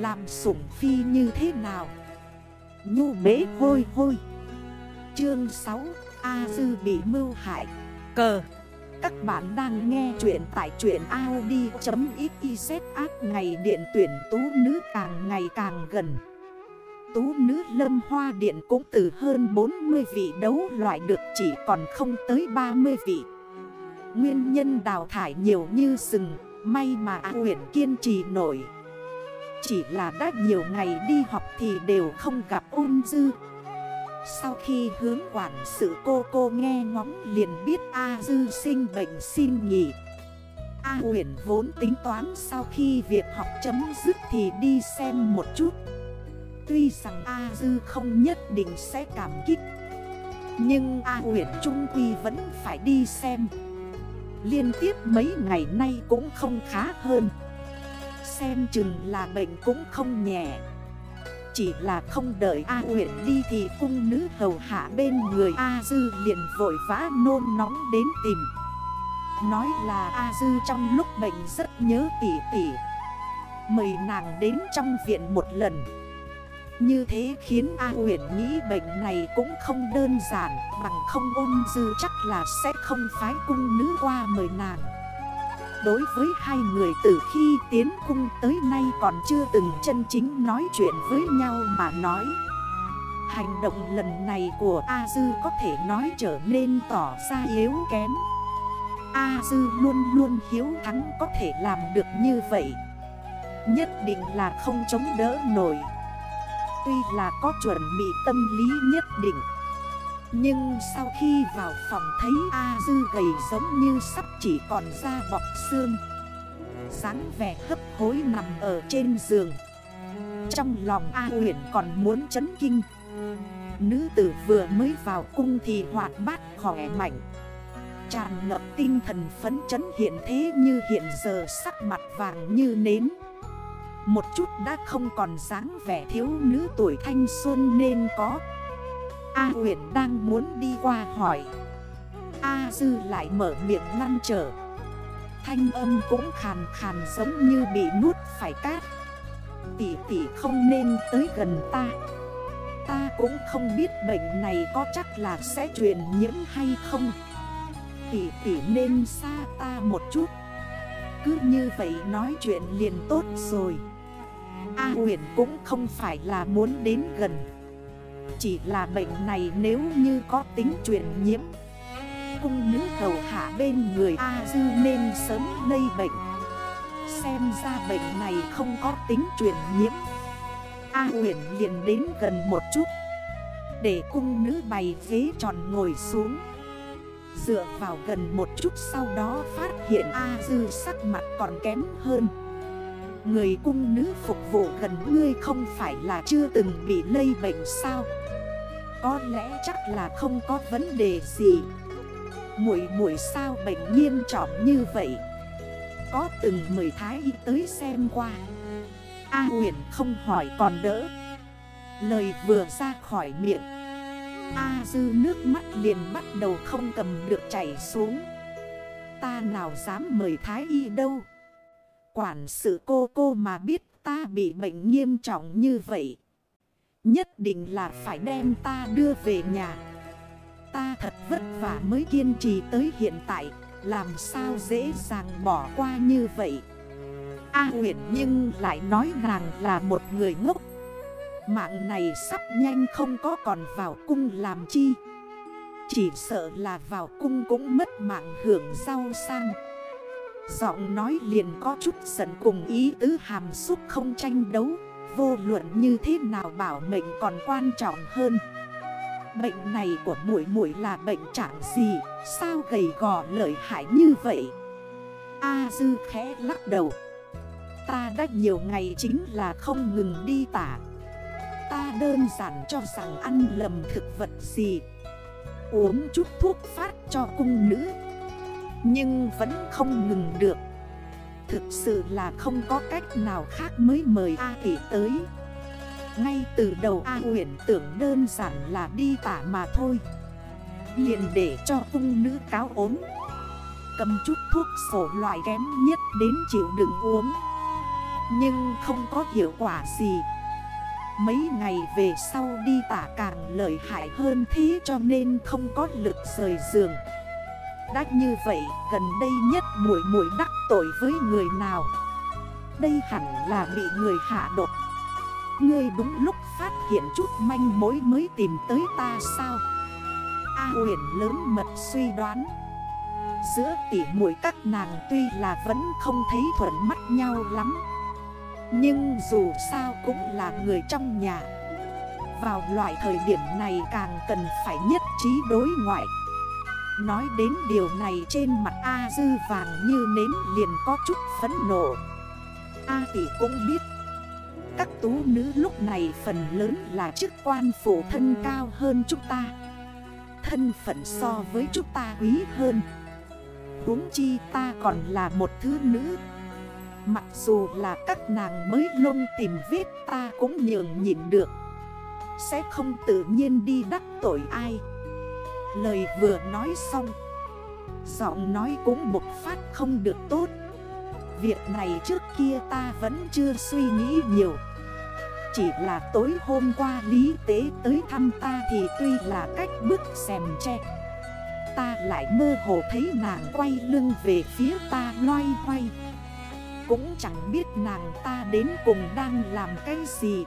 Làm sủng phi như thế nào? Nhu bế hôi hôi. Chương 6 A Dư bị mưu hại. Cờ. Các bạn đang nghe chuyện tại chuyện Audi.xyz ác ngày điện tuyển tú nữ càng ngày càng gần. Tú nữ lâm hoa điện cũng từ hơn 40 vị đấu loại được chỉ còn không tới 30 vị. Nguyên nhân đào thải nhiều như rừng May mà A huyện kiên trì nổi. Chỉ là đã nhiều ngày đi học thì đều không gặp ôn dư. Sau khi hướng quản sự cô cô nghe ngóng liền biết A dư sinh bệnh xin nghỉ. A huyền vốn tính toán sau khi việc học chấm dứt thì đi xem một chút. Tuy rằng A dư không nhất định sẽ cảm kích, Nhưng A huyền Trung Quy vẫn phải đi xem. Liên tiếp mấy ngày nay cũng không khá hơn. Xem chừng là bệnh cũng không nhẹ. Chỉ là không đợi A huyện đi thì cung nữ hầu hạ bên người A Dư liền vội vã nôn nóng đến tìm. Nói là A Dư trong lúc bệnh rất nhớ tỉ tỉ. Mời nàng đến trong viện một lần. Như thế khiến A huyền nghĩ bệnh này cũng không đơn giản, Bằng không ôn dư chắc là sẽ không phái cung nữ qua mời nàng. Đối với hai người từ khi tiến cung tới nay còn chưa từng chân chính nói chuyện với nhau mà nói. Hành động lần này của A Dư có thể nói trở nên tỏ ra yếu kém. A Dư luôn luôn hiếu thắng có thể làm được như vậy. Nhất định là không chống đỡ nổi. Tuy là có chuẩn bị tâm lý nhất định nhưng sau khi vào phòng thấy A Dư gầy giống như sắp chỉ còn da bọc xương, dáng vẻ hấp hối nằm ở trên giường. Trong lòng A huyền còn muốn chấn kinh. Nữ tử vừa mới vào cung thì hoạt bát khỏe mạnh, Tràn ngập tinh thần phấn chấn hiện thế như hiện giờ sắc mặt vàng như nến. Một chút đã không còn dáng vẻ thiếu nữ tuổi thanh xuân nên có A huyền đang muốn đi qua hỏi. A dư lại mở miệng ngăn trở. Thanh âm cũng khàn khàn giống như bị nuốt phải cát. Tỷ tỷ không nên tới gần ta. Ta cũng không biết bệnh này có chắc là sẽ truyền nhiễm hay không. Tỷ tỷ nên xa ta một chút. Cứ như vậy nói chuyện liền tốt rồi. A huyền cũng không phải là muốn đến gần. Chỉ là bệnh này nếu như có tính truyền nhiễm. Cung nữ hầu hạ bên người A dư nên sớm lây bệnh. Xem ra bệnh này không có tính truyền nhiễm. A huyền liền đến gần một chút. Để cung nữ bày ghế tròn ngồi xuống. Dựa vào gần một chút sau đó phát hiện A dư sắc mặt còn kém hơn. Người cung nữ phục vụ gần ngươi không phải là chưa từng bị lây bệnh sao? Có lẽ chắc là không có vấn đề gì. Mũi mũi sao bệnh nghiêm trọng như vậy? Có từng mời thái y tới xem qua. A huyền không hỏi còn đỡ. Lời vừa ra khỏi miệng. A dư nước mắt liền bắt đầu không cầm được chảy xuống. Ta nào dám mời thái y đâu? Quản sự cô cô mà biết ta bị bệnh nghiêm trọng như vậy. Nhất định là phải đem ta đưa về nhà. Ta thật vất vả mới kiên trì tới hiện tại. Làm sao dễ dàng bỏ qua như vậy. A huyện nhưng lại nói nàng là một người ngốc. Mạng này sắp nhanh không có còn vào cung làm chi. Chỉ sợ là vào cung cũng mất mạng hưởng rau sang. Giọng nói liền có chút giận cùng ý tứ hàm xúc không tranh đấu Vô luận như thế nào bảo mệnh còn quan trọng hơn. Bệnh này của mũi mũi là bệnh trạng gì? Sao gầy gò lợi hại như vậy? A dư khẽ lắc đầu. Ta đã nhiều ngày chính là không ngừng đi tả. Ta đơn giản cho rằng ăn lầm thực vật gì. Uống chút thuốc phát cho cung nữ. Nhưng vẫn không ngừng được. Thực sự là không có cách nào khác mới mời A tỷ tới. Ngay từ đầu A huyện tưởng đơn giản là đi tả mà thôi. Liền để cho cung nữ cáo ốm. Cầm chút thuốc sổ loại kém nhất đến chịu đựng uống. Nhưng không có hiệu quả gì. Mấy ngày về sau đi tả càng lợi hại hơn thế cho nên không có lực rời giường. Đã như vậy, gần đây nhất mũi mũi đắc tội với người nào? Đây hẳn là bị người hạ độc. Ngươi đúng lúc phát hiện chút manh mối mới tìm tới ta sao? A huyền lớn mật suy đoán. Giữa tỉ muội các nàng tuy là vẫn không thấy thuận mắt nhau lắm, Nhưng dù sao cũng là người trong nhà. Vào loại thời điểm này càng cần phải nhất trí đối ngoại. Nói đến điều này trên mặt A dư vàng như nến liền có chút phấn nộ. A tỷ cũng biết, Các tú nữ lúc này phần lớn là chức quan phủ thân cao hơn chúng ta. Thân phận so với chúng ta quý hơn. Huống chi ta còn là một thứ nữ. Mặc dù là các nàng mới lông tìm vết ta cũng nhường nhịn được. Sẽ không tự nhiên đi đắc tội ai. Lời vừa nói xong, Giọng nói cũng một phát không được tốt. Việc này trước kia ta vẫn chưa suy nghĩ nhiều. Chỉ là tối hôm qua Lý Tế tới thăm ta thì tuy là cách bức xèm che, ta lại mơ hồ thấy nàng quay lưng về phía ta loay hoay. Cũng chẳng biết nàng ta đến cùng đang làm cái gì.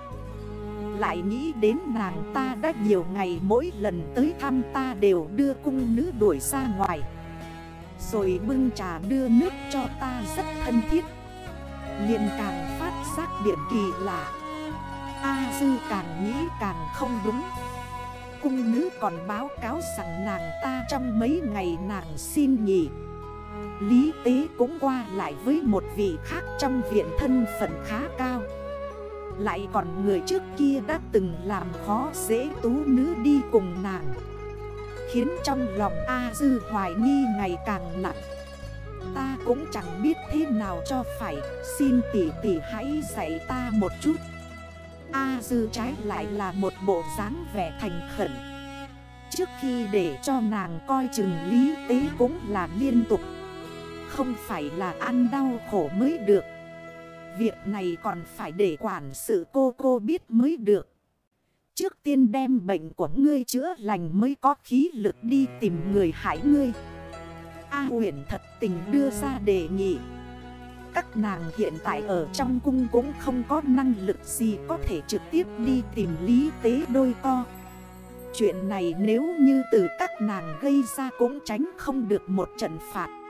Lại nghĩ đến nàng ta đã nhiều ngày mỗi lần tới thăm ta đều đưa cung nữ đuổi ra ngoài. Rồi bưng trà đưa nước cho ta rất thân thiết. Liền càng phát giác điểm kỳ lạ. A dư càng nghĩ càng không đúng. Cung nữ còn báo cáo rằng nàng ta trong mấy ngày nàng xin nghỉ. Lý tế cũng qua lại với một vị khác trong viện thân phận khá cao. Lại còn người trước kia đã từng làm khó dễ tú nữ đi cùng nàng, Khiến trong lòng A Dư hoài nghi ngày càng nặng. Ta cũng chẳng biết thế nào cho phải, Xin tỷ tỷ hãy dạy ta một chút. A dư trái lại là một bộ dáng vẻ thành khẩn. Trước khi để cho nàng coi chừng lý tế cũng là liên tục. Không phải là ăn đau khổ mới được. Việc này còn phải để quản sự cô cô biết mới được. Trước tiên đem bệnh của ngươi chữa lành mới có khí lực đi tìm người hại ngươi. A huyền thật tình đưa ra đề nghị. Các nàng hiện tại ở trong cung cũng không có năng lực gì có thể trực tiếp đi tìm lý tế đôi co. Chuyện này nếu như từ các nàng gây ra cũng tránh không được một trận phạt.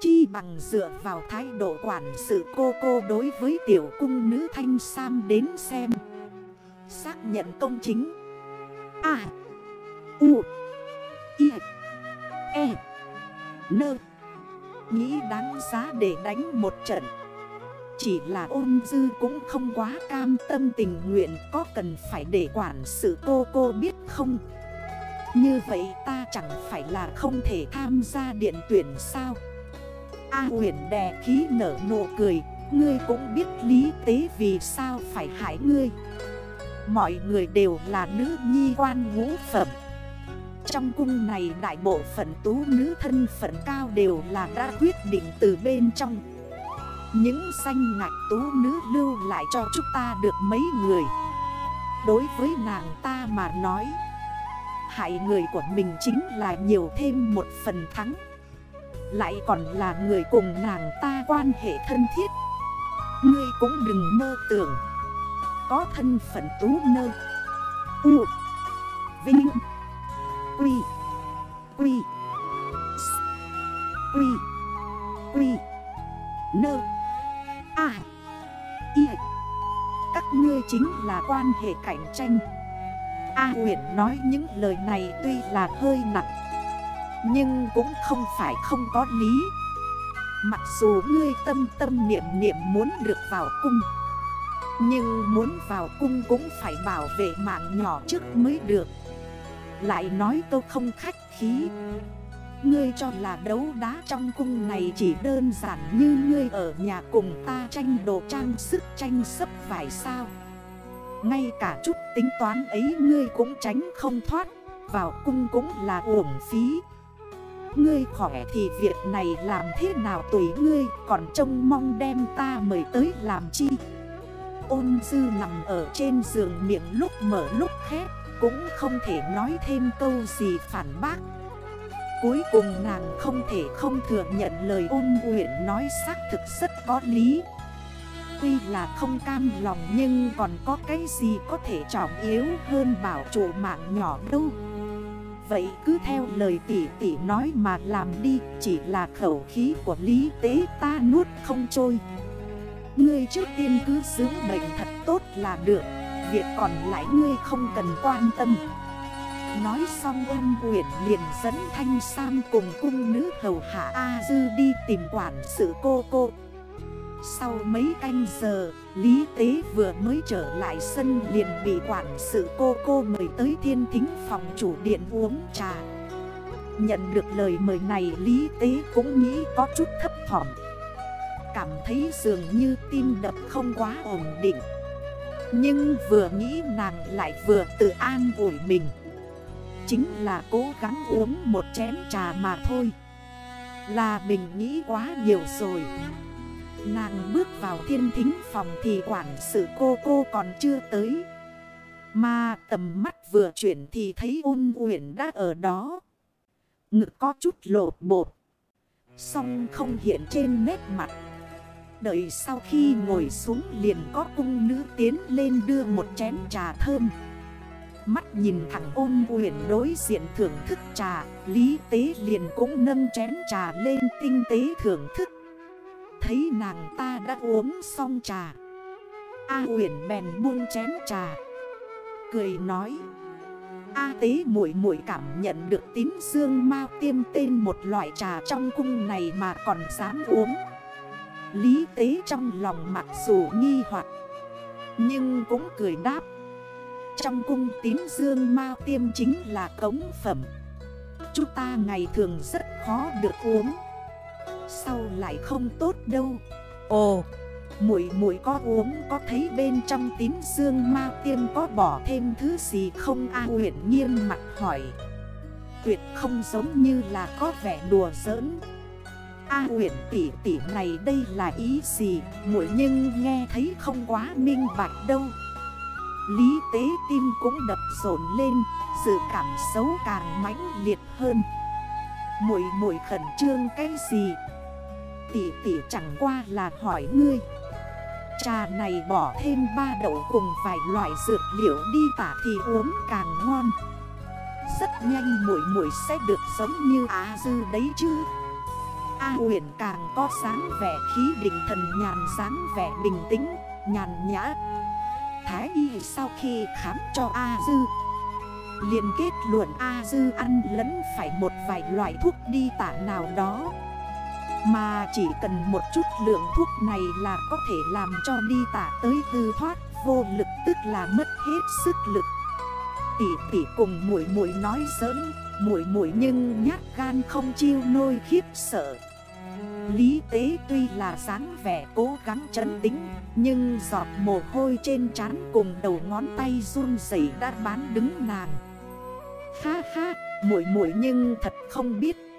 Chi bằng dựa vào thái độ quản sự cô cô đối với tiểu cung nữ thanh sam đến xem. Xác nhận công chính. À U. I. E. Nơ Nghĩ đáng giá để đánh một trận. Chỉ là ôn dư cũng không quá cam tâm tình nguyện Có cần phải để quản sự cô cô biết không? Như vậy ta chẳng phải là không thể tham gia điện tuyển sao? A huyền đè khí nở nụ cười. Ngươi cũng biết lý tế vì sao phải hại ngươi. Mọi người đều là nữ nhi quan ngũ phẩm. Trong cung này đại bộ phận tú nữ thân phận cao đều là đã quyết định từ bên trong. Những danh ngạch tú nữ lưu lại cho chúng ta được mấy người? Đối với nàng ta mà nói, Hại người của mình chính là nhiều thêm một phần thắng. Lại còn là người cùng nàng ta quan hệ thân thiết. Ngươi cũng đừng mơ tưởng. Có thân phận tú nơ. U. Vinh. Quy. Quy. Quy. Quy. Nơ. À Y. Các ngươi chính là quan hệ cạnh tranh. A huyện nói những lời này tuy là hơi nặng nhưng cũng không phải không có lý. Mặc dù ngươi tâm tâm niệm niệm muốn được vào cung, Nhưng muốn vào cung cũng phải bảo vệ mạng nhỏ trước mới được. Lại nói câu không khách khí, Ngươi cho là đấu đá trong cung này chỉ đơn giản như ngươi ở nhà cùng ta tranh đồ trang sức tranh sấp phải sao. Ngay cả chút tính toán ấy ngươi cũng tránh không thoát, Vào cung cũng là uổng phí. Ngươi khỏe thì việc này làm thế nào tùy ngươi, Còn trông mong đem ta mời tới làm chi? Ôn dư nằm ở trên giường miệng lúc mở lúc khép, Cũng không thể nói thêm câu gì phản bác. Cuối cùng nàng không thể không thừa nhận lời ôn nguyện nói xác thực rất có lý. Tuy là không cam lòng nhưng còn có cái gì có thể trọng yếu hơn bảo chủ mạng nhỏ đâu? Vậy cứ theo lời tỷ tỷ nói mà làm đi, Chỉ là khẩu khí của lý tế ta nuốt không trôi. Ngươi trước tiên cứ dưỡng bệnh thật tốt là được, Việc còn lại ngươi không cần quan tâm. Nói xong ôn quyển liền dẫn Thanh Sam cùng cung nữ hầu hạ A Dư đi tìm quản sự cô cô. Sau mấy canh giờ, Lý Tế vừa mới trở lại sân liền bị quản sự cô cô mời tới thiên thính phòng chủ điện uống trà. Nhận được lời mời này Lý Tế cũng nghĩ có chút thấp thỏm. Cảm thấy dường như tim đập không quá ổn định. Nhưng vừa nghĩ nàng lại vừa tự an ủi mình. Chính là cố gắng uống một chén trà mà thôi. Là mình nghĩ quá nhiều rồi. Nàng bước vào thiên thính phòng thì quản sự cô cô còn chưa tới. Mà tầm mắt vừa chuyển thì thấy ôn uyển đã ở đó. Ngực có chút lột bột. Xong không hiện trên nét mặt. Đợi sau khi ngồi xuống liền có cung nữ tiến lên đưa một chén trà thơm. Mắt nhìn thẳng ôn huyền đối diện thưởng thức trà, Lý tế liền cũng nâng chén trà lên tinh tế thưởng thức. Thấy nàng ta đã uống xong trà. A uyển bèn buông chén trà. Cười nói. A tế muội muội cảm nhận được tín dương ma tiêm tên một loại trà trong cung này mà còn dám uống. Lý tế trong lòng mặc dù nghi hoặc, Nhưng cũng cười đáp. Trong cung tín dương ma tiêm chính là cống phẩm. Chúng ta ngày thường rất khó được uống. Sau lại không tốt đâu. Ồ Muội muội có uống có thấy bên trong tín dương ma tiêm có bỏ thêm thứ gì không? A huyện nghiêm mặt hỏi. Tuyệt không giống như là có vẻ đùa giỡn. A à, huyện tỷ tỷ này đây là ý gì? Muội nhưng nghe thấy không quá minh bạch đâu. Lý tế tim cũng đập rộn lên Sự cảm xấu càng mãnh liệt hơn. Muội muội khẩn trương cái gì? Tỷ tỷ chẳng qua là hỏi ngươi. Trà này bỏ thêm ba đậu cùng vài loại dược liệu đi tả thì uống càng ngon. Rất nhanh mũi mũi sẽ được giống như Á Dư đấy chứ. A huyền càng có sáng vẻ khí định thần nhàn sáng vẻ bình tĩnh, nhàn nhã. Thái y sau khi khám cho A Dư liền kết luận A Dư ăn lẫn phải một vài loại thuốc đi tả nào đó. Mà chỉ cần một chút lượng thuốc này là có thể làm cho đi tả tới tư thoát vô lực tức là mất hết sức lực. Tỷ tỷ cùng muội muội nói giỡn muội muội nhưng nhát gan không chiêu nôi khiếp sợ. Lý tế tuy là dáng vẻ cố gắng trấn tính Nhưng giọt mồ hôi trên trán cùng đầu ngón tay run rẩy đã bán đứng nàng. Ha ha, muội muội nhưng thật không biết.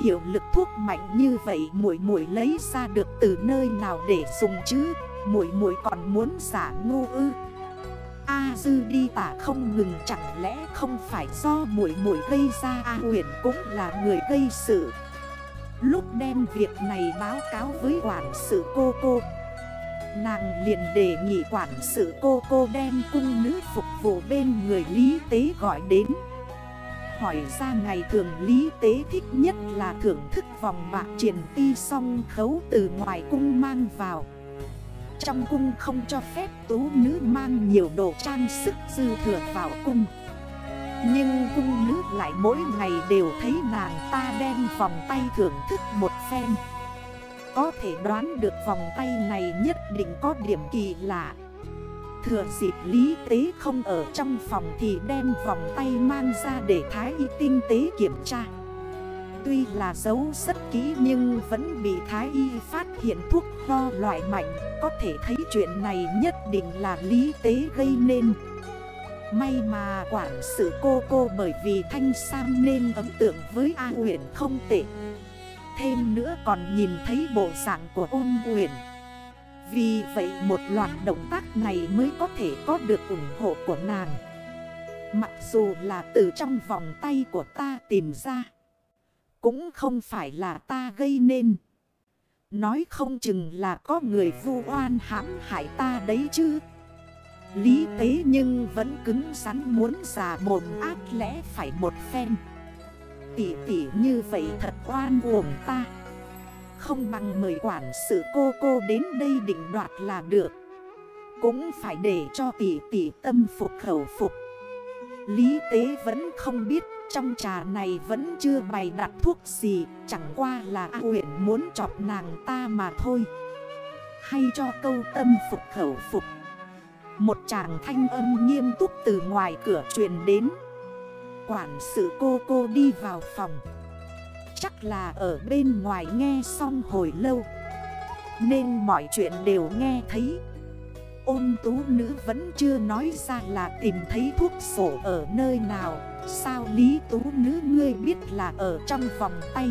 Hiệu lực thuốc mạnh như vậy, muội muội lấy ra được từ nơi nào để dùng chứ? Muội muội còn muốn giả ngu ư? A dư đi tả không ngừng, chẳng lẽ không phải do muội muội gây ra? A huyền cũng là người gây sự. Lúc đem việc này báo cáo với quản sự cô cô, Nàng liền đề nghị quản sự cô cô đem cung nữ phục vụ bên người Lý Tế gọi đến. Hỏi ra ngày thường Lý Tế thích nhất là thưởng thức vòng bạc triển ti song khấu từ ngoài cung mang vào. Trong cung không cho phép tú nữ mang nhiều đồ trang sức dư thừa vào cung. Nhưng cung nữ lại mỗi ngày đều thấy nàng ta đem vòng tay thưởng thức một phen. Có thể đoán được vòng tay này nhất định có điểm kỳ lạ. Thừa dịp lý tế không ở trong phòng thì đem vòng tay mang ra để thái y tinh tế kiểm tra. Tuy là giấu rất kỹ nhưng vẫn bị thái y phát hiện thuốc ho loại mạnh. Có thể thấy chuyện này nhất định là lý tế gây nên. May mà quản sự cô cô bởi vì Thanh Sam nên ấn tượng với A Uyển không tệ. Thêm nữa còn nhìn thấy bộ dạng của ôn Uyển. Vì vậy một loạt động tác này mới có thể có được ủng hộ của nàng. Mặc dù là từ trong vòng tay của ta tìm ra, Cũng không phải là ta gây nên. Nói không chừng là có người vu oan hãm hại ta đấy chứ. Lý tế nhưng vẫn cứng rắn muốn giả mồm ác lẽ phải một phen. Tỷ tỷ như vậy thật oan uổng ta. Không bằng mời quản sự cô cô đến đây định đoạt là được. Cũng phải để cho tỷ tỷ tâm phục khẩu phục. Lý tế vẫn không biết, trong trà này vẫn chưa bày đặt thuốc gì, Chẳng qua là A huyện muốn chọc nàng ta mà thôi. Hay cho câu tâm phục khẩu phục. Một chàng thanh âm nghiêm túc từ ngoài cửa truyền đến. Quản sự cô cô đi vào phòng. Chắc là ở bên ngoài nghe xong hồi lâu. Nên mọi chuyện đều nghe thấy. Ôn tú nữ vẫn chưa nói ra là tìm thấy thuốc sổ ở nơi nào. Sao lý tú nữ ngươi biết là ở trong vòng tay?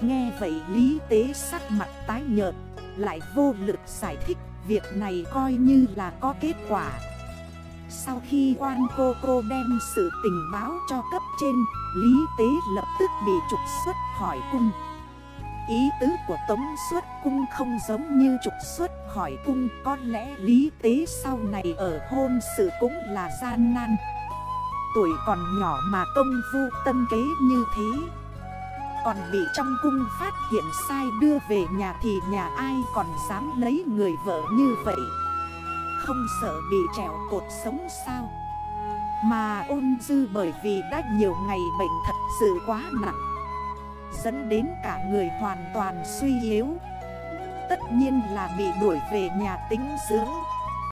Nghe vậy lý tế sắc mặt tái nhợt, Lại vô lực giải thích, Việc này coi như là có kết quả. Sau khi quan cô cô đem sự tình báo cho cấp trên Lý tế lập tức bị trục xuất khỏi cung. Ý tứ của tống xuất cung không giống như trục xuất khỏi cung, Có lẽ lý tế sau này ở hôn sự cũng là gian nan. Tuổi còn nhỏ mà công vu tâm kế như thế. Còn bị trong cung phát hiện sai đưa về nhà thì nhà ai còn dám lấy người vợ như vậy? Không sợ bị trèo cột sống sao? Mà ôn dư bởi vì đã nhiều ngày bệnh thật sự quá nặng, Dẫn đến cả người hoàn toàn suy yếu. Tất nhiên là bị đuổi về nhà tính dưỡng.